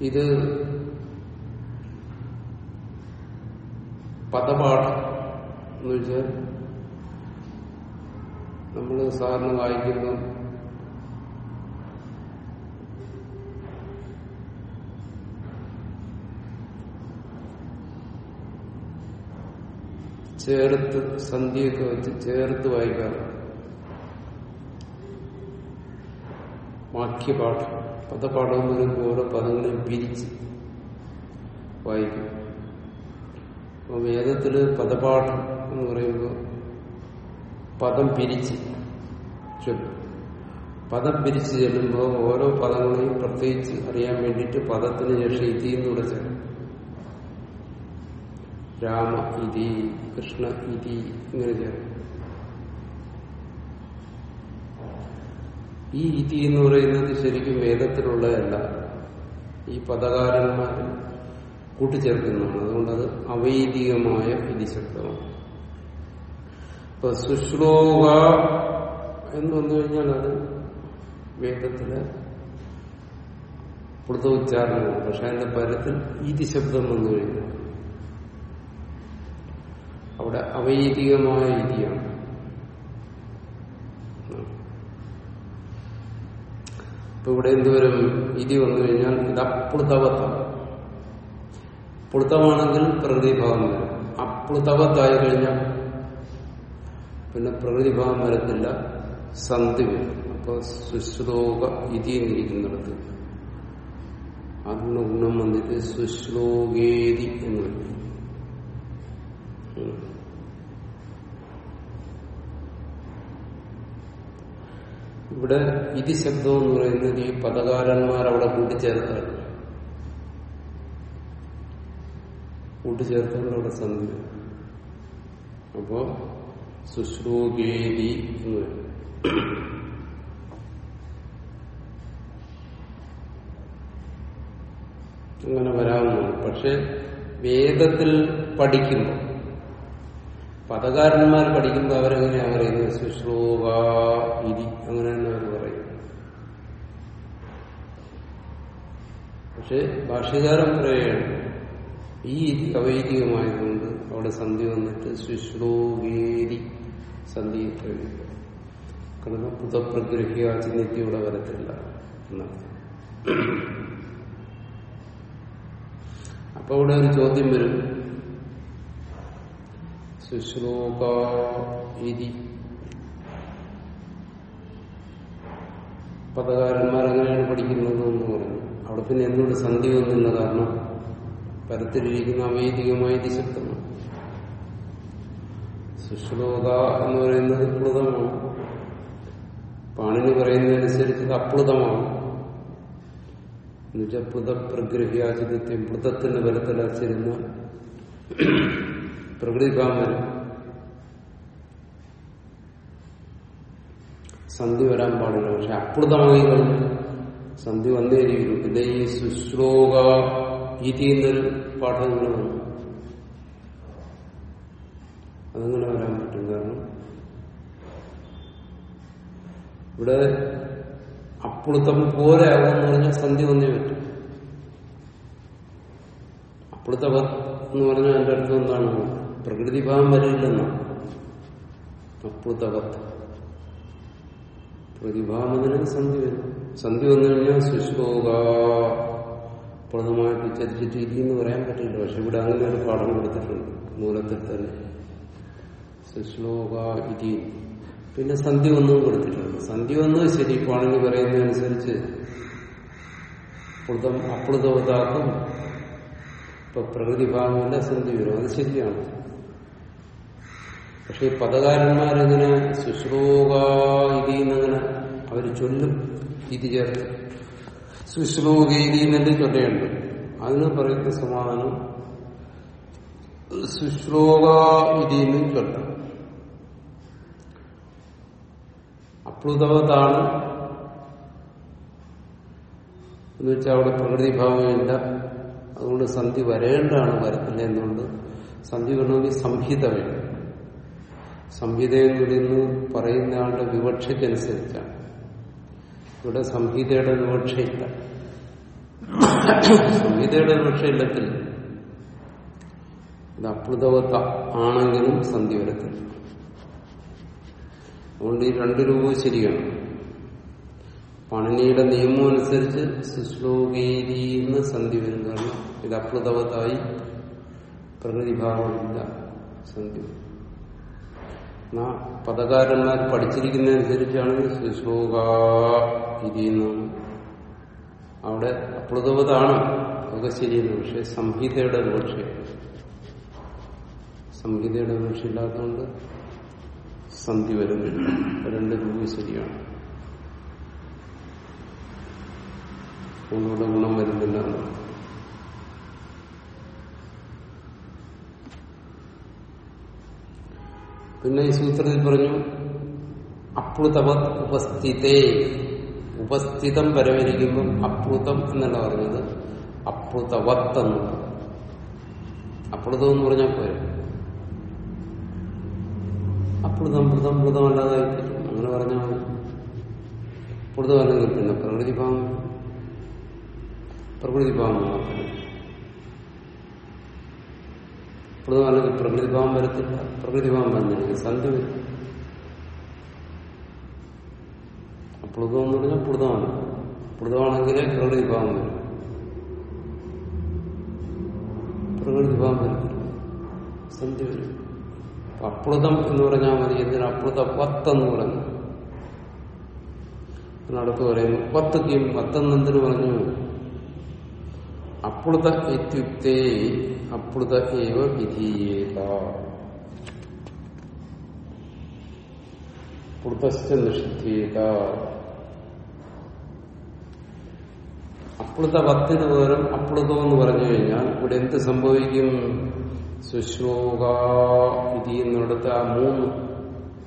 ഇത് പദപാഠം എന്ന് വെച്ചാൽ നമ്മൾ സാധാരണ വായിക്കുന്ന ചേർത്ത് സന്ധിയൊക്കെ വെച്ച് ചേർത്ത് വായിക്കാറ് വാക്യപാഠം. പദപാഠം പറയുമ്പോൾ ഓരോ പദങ്ങളെയും പിരിച്ച് വായിക്കും. അപ്പൊ വേദത്തിൽ പദപാഠം എന്ന് പറയുമ്പോൾ പദം പിരിച്ച് പദം പിരിച്ച് ചെല്ലുമ്പോൾ ഓരോ പദങ്ങളെയും പ്രത്യേകിച്ച് അറിയാൻ വേണ്ടിയിട്ട് പദത്തിന് ശേഷം ഇതി എന്നൂടെ ചേരും. രാമ ഇതി കൃഷ്ണ ഇതി ഇങ്ങനെ ചേരും. ഈ ഇതി എന്ന് പറയുന്നത് ശരിക്കും വേദത്തിലുള്ളതല്ല. ഈ പദകാരന്മാർ കൂട്ടിച്ചേർക്കുന്നതാണ് അതുകൊണ്ടത് അവൈദികമായ ഇതി ശബ്ദമാണ് ഇപ്പൊ ശുശ്രൂക എന്ന് വന്നു കഴിഞ്ഞാൽ അത് വേദത്തിലെ ഉച്ചാരണമാണ്. പക്ഷെ അതിന്റെ പരത്തിൽ ഇതി ശബ്ദം വന്നു കഴിഞ്ഞാൽ അവിടെ അവൈദികമായ ഇതിയാണ് ഇപ്പൊ ഇവിടെ എന്തുവരും ഇതി വന്നു കഴിഞ്ഞാൽ ഇത് അപ്ലുതവത്വം പ്രകൃതി പ്രകൃതിഭാവം വരും. അപ്ലുതവത്തായി കഴിഞ്ഞാൽ പിന്നെ പ്രകൃതിഭാവം വരത്തില്ല സന്ധി വരും. അപ്പൊ സുശ്ലോക ഇതി എന്നിരിക്കുന്നിടത്ത് അതിനുള്ള ഗുണം വന്നിട്ട് സുശ്ലോകേതി എന്ന് വരും ഇവിടെ ഇതി ശബ്ദം എന്ന് പറയുന്നത് ഈ പദകാരന്മാർ അവിടെ കൂട്ടിച്ചേർത്താണ് കൂട്ടിച്ചേർത്തുകൊണ്ട് അവിടെ സന്ധി. അപ്പോ ശുശ്രൂകേരി എന്ന് വരും. അങ്ങനെ വരാവുന്നതാണ് പക്ഷെ വേദത്തിൽ പഠിക്കുമ്പോൾ പദകാരന്മാർ പഠിക്കുമ്പോൾ അവരെങ്ങനെയാ പറയുന്നത്? ശുശ്രൂക ഇരി അങ്ങനെ തന്നെ അവർ പറയും. പക്ഷെ ഭാഷകാരം പറയുകയാണ് ഈ ഇരി അവൈദികമായതുകൊണ്ട് അവിടെ സന്ധി വന്നിട്ട് ശുശ്രൂകേരി സന്ധി കഴിയും കാരണം പുതപ്രഗ്രഹിയ ചിഹ്നത്തി ഇവിടെ വരത്തില്ല എന്നർത്ഥം അപ്പൊ ഇവിടെ ഒരു ചോദ്യം വരും. ശുശ്രൂക ഇരി പദകാരന്മാർ പഠിക്കുന്നത് എന്ന് പറഞ്ഞു. അവിടെ പിന്നെ എന്തുകൊണ്ട് സന്ധി വന്നിരുന്ന കാരണം? പരത്തിലിരിക്കുന്ന അവൈദികമായ ശബ്ദമാണ് ശുശ്രൂക എന്ന് പറയുന്നത് പ്ലുതമാണ് പാണിന് പറയുന്നതനുസരിച്ച് ഇത് അപ്ലുതമാണ്. എന്നുവെച്ചാൽ പ്ലുതപ്രഗ്രഹ്യാചിത്യം പ്ലുതത്തിന്റെ ബലത്തിൽ അച്ചിരുന്ന പ്രകൃതിഭാമൻ. സന്ധി വരാൻ പാടില്ല പക്ഷെ അപ്ലുതമായി കഴിഞ്ഞു സന്ധി വന്നേരിക്കുന്നു പിന്നെ ഈ ശുശ്രൂക ഇതി എന്നൊരു ഇങ്ങനെ വന്നു അതങ്ങനെ വരാൻ പറ്റും കാരണം ഇവിടെ അപ്പുളുത്തം പോലെ ആകുമെന്ന് പറഞ്ഞാൽ സന്ധി വന്നേ പറ്റും. അപ്പുളുത്തവ എന്ന് പറഞ്ഞാൽ എന്റെ അർത്ഥം എന്താണ് പ്രകൃതിഭാവം വരില്ലെന്നാണ് അപ്പുളുത്തവത്ത് പ്രതിഭാവത്തിന് സന്ധി വരും. സന്ധി വന്നു കഴിഞ്ഞാൽ ശുശ്രൂക പ്രദമായിട്ട് ഉച്ചരിച്ചിട്ട് ഇരി എന്ന് പറയാൻ പറ്റില്ല. പക്ഷെ ഇവിടെ അങ്ങനെ ഒരു പാഠം കൊടുത്തിട്ടുണ്ട്. മൂലത്തിൽ തന്നെ. ശ്ലോക ഇരി പിന്നെ സന്ധി ഒന്നും കൊടുത്തിട്ടുണ്ട്. സന്ധി ഒന്ന് ശരി പാണിനി പറയുന്നതനുസരിച്ച് പ്ലുതം അപ്ലുതവതാക്കും ഇപ്പൊ പ്രകൃതി ഭാഗമല്ല സന്ധി വരും. അത് ശരിയാണ്. പക്ഷെ ഈ പദകാരന്മാരെങ്ങനെ ശുശ്രൂക ഇതിന്നങ്ങനെ അവർ ചൊല്ലും ഇത് ചേർത്ത്. ഇതി എന്നെ ചൊല്ലേണ്ട അതിന് പറയുന്ന സമാധാനം ശുശ്രൂക ചൊല്ല ചൊല്ലാം അപ്ലുതവതാണ്. എന്ന് വെച്ചാൽ അവിടെ പ്രകൃതിഭാവമില്ല. അതുകൊണ്ട് സന്ധി വരേണ്ടതാണ് വരത്തില്ല എന്നുകൊണ്ട് സന്ധി വരണമെങ്കിൽ സംഹിത വേണം സംഹിതയിൽ നിന്ന് പറയുന്ന ആളുടെ വിവക്ഷയ്ക്കനുസരിച്ചാണ്. ഇവിടെ സംഹിതയുടെ വിവക്ഷയില്ല സംഹിതയുടെ വിവക്ഷയില്ലത്തിൽ ഇത് അപ്ലുതവത്ത ആണെങ്കിലും സന്ധി വരത്തില്ല. അതുകൊണ്ട് ഈ രണ്ട് രൂപവും ശരിയാണ്. പണിനിയുടെ നിയമം അനുസരിച്ച് ശുശ്ലോകേരിന്ന് സന്ധി വരും കാരണം ഇത് അപ്ലുതവത്തായി പ്രകൃതിഭാവമില്ല സന്ധി പദകാരന്മാർ പഠിച്ചിരിക്കുന്നതനുസരിച്ചാണ് ശുശ്ലോക ഇരിയെന്നാണ് അവിടെ അപ്ലുതവതാണ് അതൊക്കെ ശരിയെന്ന് പക്ഷെ സംഹിതയുടെ വിവക്ഷ സംഹിതയുടെ വിവക്ഷ ഇല്ലാത്തതുകൊണ്ട് സന്ധി വരുന്നില്ല. രണ്ട് രൂപ ശരിയാണ്. ഒന്നുകൂടെ ഗുണം വരുന്നില്ല എന്നാണ് പിന്നെ ഈ സൂത്രത്തിൽ പറഞ്ഞു അപ്ലുതവത് ഉപസ്ഥിതേ. ഉപസ്ഥിതം പരമരിക്കുമ്പം അപ്ലുതം എന്നല്ല പറഞ്ഞത് അപ്ലുതവത്ത് എന്ന് അപ്ലുതം എന്ന് പറഞ്ഞാൽ പോരെ? അപ്ലുതം പ്ലുതം പ്ലുതം അല്ലാതായി അങ്ങനെ പറഞ്ഞാൽ മതി. പ്ലുതം അല്ലെങ്കിൽ പിന്നെ പ്രകൃതി പ്രകൃതിഭാവം. പ്രകൃതിഭാവം മാത്രം. പ്ലുതം അല്ലെങ്കിൽ പ്രകൃതിഭാവം വരത്തില്ല. പ്രകൃതിഭാവം വന്നിരിക്കും സന്ധി വരും. പ്ലുതം എന്ന് പറഞ്ഞാൽ പ്ലുതമാണ് പ്ലുതമാണെങ്കിലേ പ്രകൃതിഭാവം വരും. പ്രകൃതിഭാവം വരത്തില്ല. സന്ധി വരും. അപ്ലുതം എന്ന് പറഞ്ഞാൽ മതി. എന്തിനാ? അപ്ലുത വത്ത് എന്ന് അടുത്ത് പറയുന്നു വത്തക്കും വത്തെന്നെന്തിനു പറഞ്ഞു? അപ്ലുത ഇത്യുക്തേ അപ്ലുത ഏവ വിധീയേത. പ്ലുതശ്ച നിഷിദ്ധേത. അപ്ലുത വത്തിന് പകരം അപ്ലുതം എന്ന് പറഞ്ഞു കഴിഞ്ഞാൽ ഇവിടെ എന്ത് സംഭവിക്കും? സുശ്ലോക വിധി എന്നിടത്ത് ആ മൂന്ന്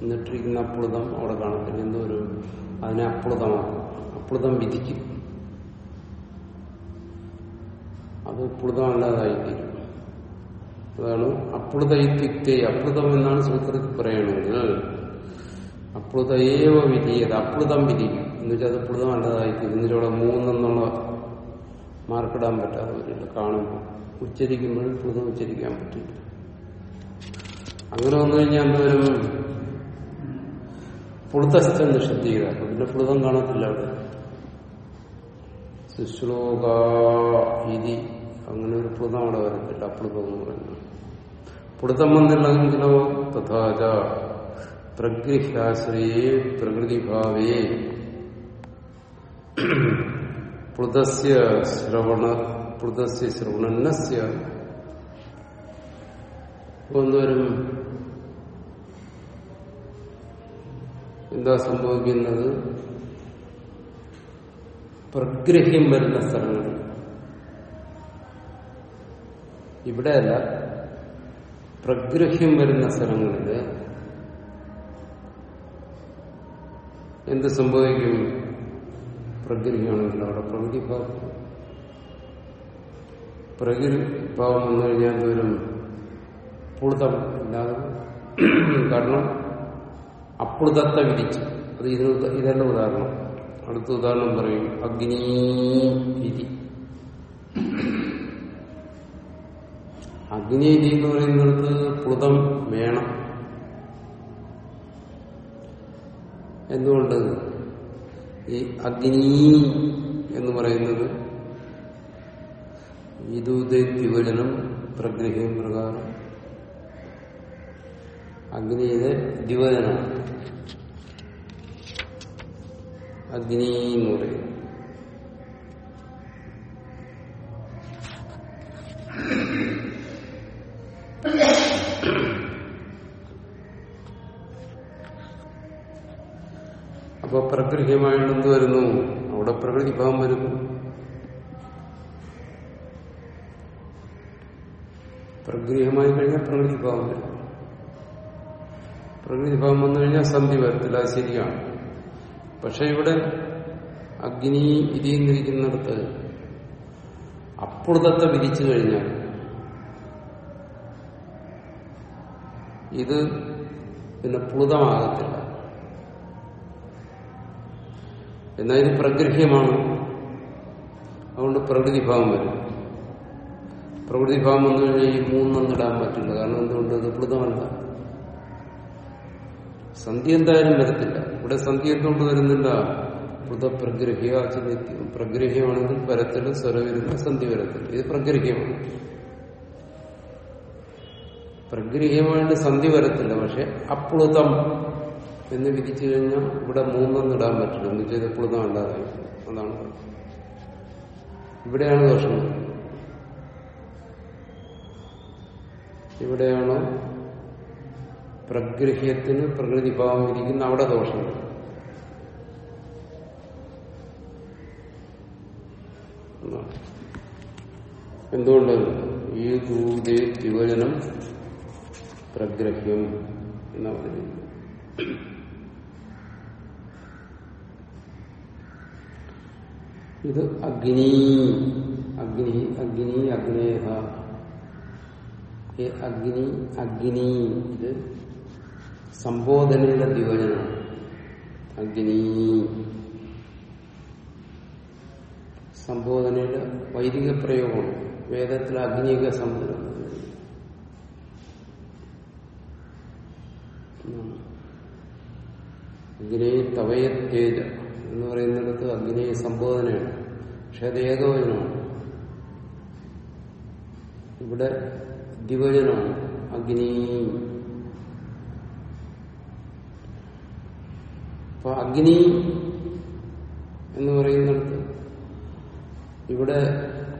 എന്നിട്ടിരിക്കുന്ന അപ്ലുതം അവിടെ കാണത്തില്ല. എന്തോ ഒരു അതിനെ അപ്ലുതമാക്കും. അപ്ലുതം വിധിക്കും. അത് പ്ലുതമല്ലാതായിത്തീരും അതാണ് അപ്ലുത ഇത്യുക്തി അപ്ലുതം എന്നാണ് സൂത്രത്തിൽ പറയണമെങ്കിൽ അപ്ലുതയേവ വിധിയത് അപ്ലുതം വിധിക്കും എന്നുവെച്ചാൽ അത് പ്ലുതം അല്ലാതായിത്തീരും എന്നുവെച്ചാൽ മൂന്നെന്നുള്ള മാർക്കിടാൻ പറ്റാതെ വരില്ല. കാണുമ്പോൾ ഉച്ചരിക്കുമ്പോഴും പ്ലുതം ഉച്ചരിക്കാൻ പറ്റില്ല. അങ്ങനെ വന്നു കഴിഞ്ഞാൽ എന്തോരും പുളുതസ്ഥ അപ്പൊ പിന്നെ പ്ലുതം കാണത്തില്ല അവിടെ. ശുശ്ലോക അങ്ങനെ ഒരു പുതം അവിടെ വരത്തില്ല അപ്ലുതം എന്ന് പറയുന്നത് പ്ലുതം വന്നില്ലെങ്കിലോ തഥാച പ്രഗൃഹ്യാശ്രയേ പ്രകൃതിഭാവേ. പുതസ്യ ശ്രവണ പുതസ്യ ശ്രവണന്നസ്യ എന്തോരും എന്താ സംഭവിക്കുന്നത്? പ്രഗ്രഹ്യം വരുന്ന സ്ഥലങ്ങളിൽ. ഇവിടെയല്ല പ്രഗ്രഹ്യം വരുന്ന സ്ഥലങ്ങളിൽ എന്ത് സംഭവിക്കും? പ്രഗ്രഹ്യമാണെങ്കിൽ അവിടെ പ്രകൃതിഭാവം പ്രകൃതിഭാവം വന്നു കഴിഞ്ഞാൽ എന്തോരും പുളുതം ഇല്ലാതെ കാരണം അപ്ലുതത്തെ വിധിച്ചു അത് ഇതിന് ഇതല്ല ഉദാഹരണം. അടുത്ത ഉദാഹരണം പറയും അഗ്നി വിധി അഗ്നിവിധി എന്ന് പറയുന്നിടത്ത് പ്ലുതം വേണം. എന്തുകൊണ്ട്? ഈ അഗ്നി എന്ന് പറയുന്നത് വിദൂതദ്വിവചനം പ്രഗ്രഹം പ്രകാരം. അഗ്നിയിലെ ദ്വിവചനം അഗ്നി എന്ന് പറയും അപ്പൊ പ്രകൃതിയുമായിട്ട് എന്ത് വരുന്നു അവിടെ പ്രകൃതി ഭാവം വരുന്നു. പ്രഗൃഹ്യമായി കഴിഞ്ഞാൽ പ്രകൃതി ഭാവം വരും. പ്രകൃതി ഭാവം വന്നു കഴിഞ്ഞാൽ സന്ധി വരത്തില്ല അത് ശരിയാണ്. പക്ഷെ ഇവിടെ അഗ്നി ഇരിയുന്നിരിക്കുന്നിടത്ത് അപ്പുറത്തെ വിരിച്ചു കഴിഞ്ഞാൽ ഇത് പിന്നെ പ്ലുതമാകത്തില്ല എന്നാൽ ഇത് പ്രഗൃഹ്യമാണ് അതുകൊണ്ട് പ്രകൃതിഭാവം വരും. പ്രകൃതിഭാവം വന്നു കഴിഞ്ഞാൽ ഈ മൂന്നൊന്നും ഇടാൻ പറ്റില്ല. കാരണം എന്തുകൊണ്ട്? ഇത് പ്ലുതമല്ല സന്ധി എന്തായാലും വരത്തില്ല. ഇവിടെ സന്ധി എന്തുകൊണ്ട് വരുന്നില്ല? പ്ലുതപ്രഗ്രഹ്യ നിത്യം പ്രഗ്രഹ്യമാണെങ്കിൽ വരത്തില്ല സ്വരവിരുന്ന സന്ധി വരത്തില്ല. ഇത് പ്രഗ്രഹ്യമാണ് പ്രഗ്രഹ്യമായിട്ട് സന്ധി വരത്തില്ല. പക്ഷെ അപ്ലുതം എന്ന് വിധിച്ചു കഴിഞ്ഞാൽ ഇവിടെ മൂന്നൊന്നും ഇടാൻ പറ്റില്ല. വെച്ചാൽ പ്ലുതം അല്ലാതായി അതാണ് ഇവിടെയാണ് ദോഷം. ഇവിടെയാണ് പ്രഗ്രഹ്യത്തിന് പ്രകൃതിഭാവം ഇരിക്കുന്ന അവിടെ ദോഷം. എന്തുകൊണ്ട്? ഈ ദൂതേ യുവജനം പ്രഗ്രഹ്യം എന്ന ഇത് അഗ്നി. അഗ്നി അഗ്നി അഗ്നേഹ. അഗ്നി അഗ്നി. ഇത് സംബോധനയുടെ ദിവനാണ് അഗ്നി. സംബോധനയുടെ വൈദിക പ്രയോഗമാണ്. വേദത്തിൽ അഗ്നിയൊക്കെ സംബോധന അഗ്നേ തവയത്തേജ എന്ന് പറയുന്നിടത്ത് അഗ്നി സംബോധനയാണ്. പക്ഷെ അത് ഏകവചനമാണ് ഇവിടെ ദ്വിവചനമാണ് അഗ്നി. അപ്പൊ അഗ്നി എന്ന് പറയുന്നിടത്ത് ഇവിടെ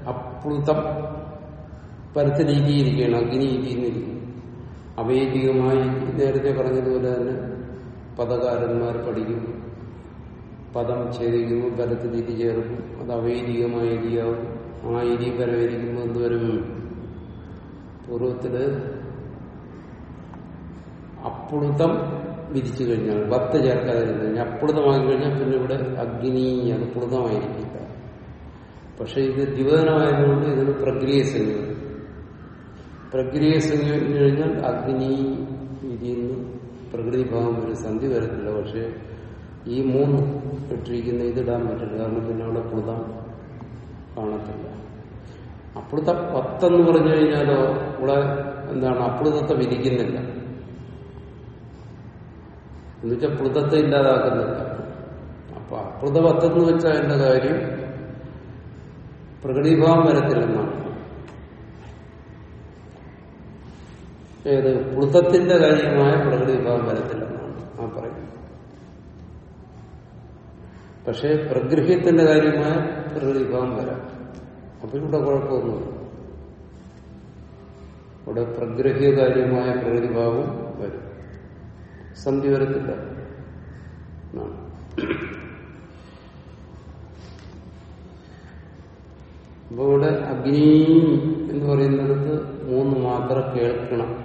അപ്ലുതം പരത്തിലിരിക്കുകയാണ് അഗ്നി ഇരിക്കുന്നു അവൈദികമായി നേരത്തെ പറഞ്ഞതുപോലെ തന്നെ പദകാരന്മാർ പഠിക്കും പദം ഛേദിക്കുമ്പോൾ പരത്ത് ഇരി ചേർക്കും. അത് അവൈദികമായ ഇരിയാവും ആ ഇരി പരമായിരിക്കുമ്പോൾ എന്തുവരും പൂർവത്തിൽ അപ്പുളുത്തം വിരിച്ചു കഴിഞ്ഞാൽ ഭത്ത് ചേർക്കാതെ കഴിഞ്ഞാൽ അപ്പുളുതമായി കഴിഞ്ഞാൽ പിന്നെ ഇവിടെ അഗ്നി അത് പുളുതമായിരിക്കില്ല പക്ഷെ ഇത് ദ്വിവചനമായതുകൊണ്ട് ഇതിന് പ്രക്രിയ സംഖ്യ പ്രക്രിയ സംഖ്യ കഴിഞ്ഞാൽ അഗ്നി ഇതിന്ന് പ്രകൃതി ഭാഗം ഒരു സന്ധി വരത്തില്ല. പക്ഷെ ഈ മൂന്ന് ഇട്ടിരിക്കുന്ന ഇതിടാൻ പറ്റില്ല. കാരണം പിന്നെ അവിടെ പ്ലുതം കാണത്തില്ല. അപ്പുറത്തെ പത്തെന്ന് പറഞ്ഞു കഴിഞ്ഞാലോ ഇവിടെ എന്താണ് അപ്ലുതത്തെ വിധിക്കുന്നില്ല എന്നുവെച്ചാൽ പ്ലുതത്തെ ഇല്ലാതാക്കുന്നില്ല. അപ്പൊ അപ്ലുത പത്തെന്ന് വെച്ചാൽ എന്റെ കാര്യം പ്രകടീഭാവം വരത്തില്ലെന്നാണ്. ഏത്? പ്ലുതത്തിന്റെ കാര്യമായ പ്രകടീഭാവം വരത്തില്ലെന്നാണ് ആ പറയുന്നത്. പക്ഷെ പ്രഗൃഹ്യത്തിന്റെ കാര്യമായ പ്രകൃതിഭാവം വരാം. അപ്പൊ ഇവിടെ കുഴപ്പമൊന്നുമില്ല. ഇവിടെ പ്രഗ്രഹ്യ കാര്യമായ വരും. സന്ധി വരത്തില്ല. അപ്പൊ ഇവിടെ അഗ്നി എന്ന് പറയുന്നിടത്ത് മൂന്ന് മാത്രം കേൾക്കണം.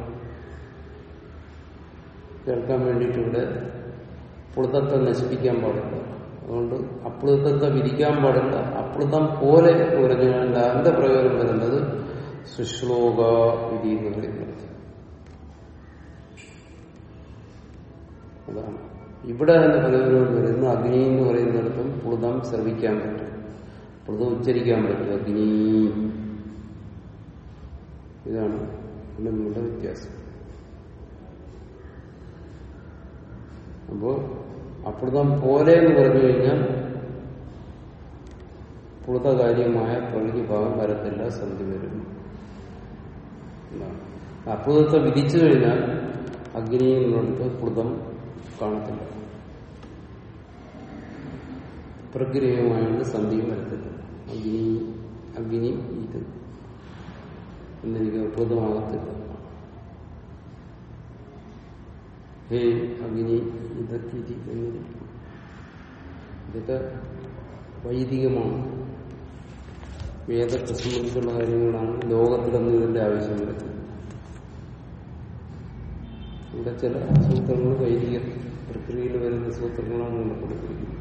കേൾക്കാൻ വേണ്ടിയിട്ട് ഇവിടെ പുളുത്തത്തെ നശിപ്പിക്കാൻ പാടില്ല. അതുകൊണ്ട് അപ്ലുതത്തെ വിരിക്കാൻ പാടില്ല. അപ്ലുതം പോലെ ഉരഞ്ഞുകൊണ്ട് അതിന്റെ പ്രയോജനം വരുന്നത് ശുശ്ലോക വിധി എന്ന് പറയുന്നത്. അതാണ്. ഇവിടെ തന്നെ പ്രയോജനം വരുന്ന അഗ്നി എന്ന് പറയുന്നിടത്തും പുളുതം ശ്രവിക്കാൻ പറ്റും. പുളുതം ഉച്ചരിക്കാൻ പറ്റും അഗ്നി. ഇതാണ് നമ്മുടെ വ്യത്യാസം അപ്പോ അപ്ലുതം പോലെ എന്ന് പറഞ്ഞു കഴിഞ്ഞാൽ പുളുതകാര്യമായ പ്രകൃതി ഭാഗം വരത്തില്ല സന്ധി വരും. അപ്ലുതത്തെ വിധിച്ചു കഴിഞ്ഞാൽ അഗ്നിയിൽ എന്നുള്ളത് പുളുതം കാണത്തില്ല. പ്രക്രിയയുമായിട്ട് സന്ധിയും വരത്തില്ല. അഗ്നി അഗ്നി ഇത് എന്നെനിക്ക് പുതുമാകത്തില്ല ഹേ അഗ്നി ഇതൊക്കെ വൈദികമാണ് വേദത്തെ സംബന്ധിച്ചുള്ള കാര്യങ്ങളാണ് ലോകത്തിലൊന്നും ഇതിന്റെ ആവശ്യം വരുന്നത് ഇവിടെ ചില സൂത്രങ്ങൾ വൈദിക പ്രക്രിയയിൽ വരുന്ന സൂത്രങ്ങളാണ് നമ്മൾ കൊടുത്തിരിക്കുന്നത്.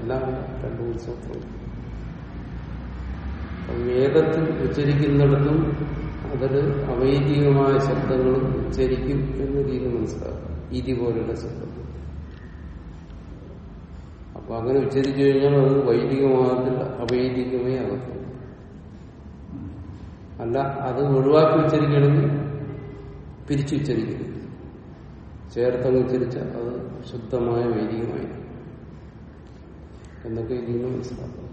എല്ലാം രണ്ടു മൂന്ന് സൂത്രങ്ങൾ വേദത്തിൽ ഉച്ചരിക്കുന്നിടത്തും അതിൽ അവൈദികമായ ശബ്ദങ്ങളും ഉച്ചരിക്കും എന്ന് രീതി മനസ്സിലാക്കും. ഇതി പോലുള്ള ശബ്ദം. അപ്പൊ അങ്ങനെ ഉച്ചരിച്ചു കഴിഞ്ഞാൽ അത് വൈദികമാകത്തില്ല അവൈദികമേ ആകത്തില്ല. അല്ല അത് ഒഴിവാക്കി ഉച്ചരിക്കണമെങ്കിൽ പിരിച്ചുച്ചരിക്കരുത് ചേർത്തങ്ങ് ഉച്ചരിച്ച അത് ശുദ്ധമായ വൈദികമായി എന്നൊക്കെ ഇതിൽ നിന്ന് മനസ്സിലാക്കാം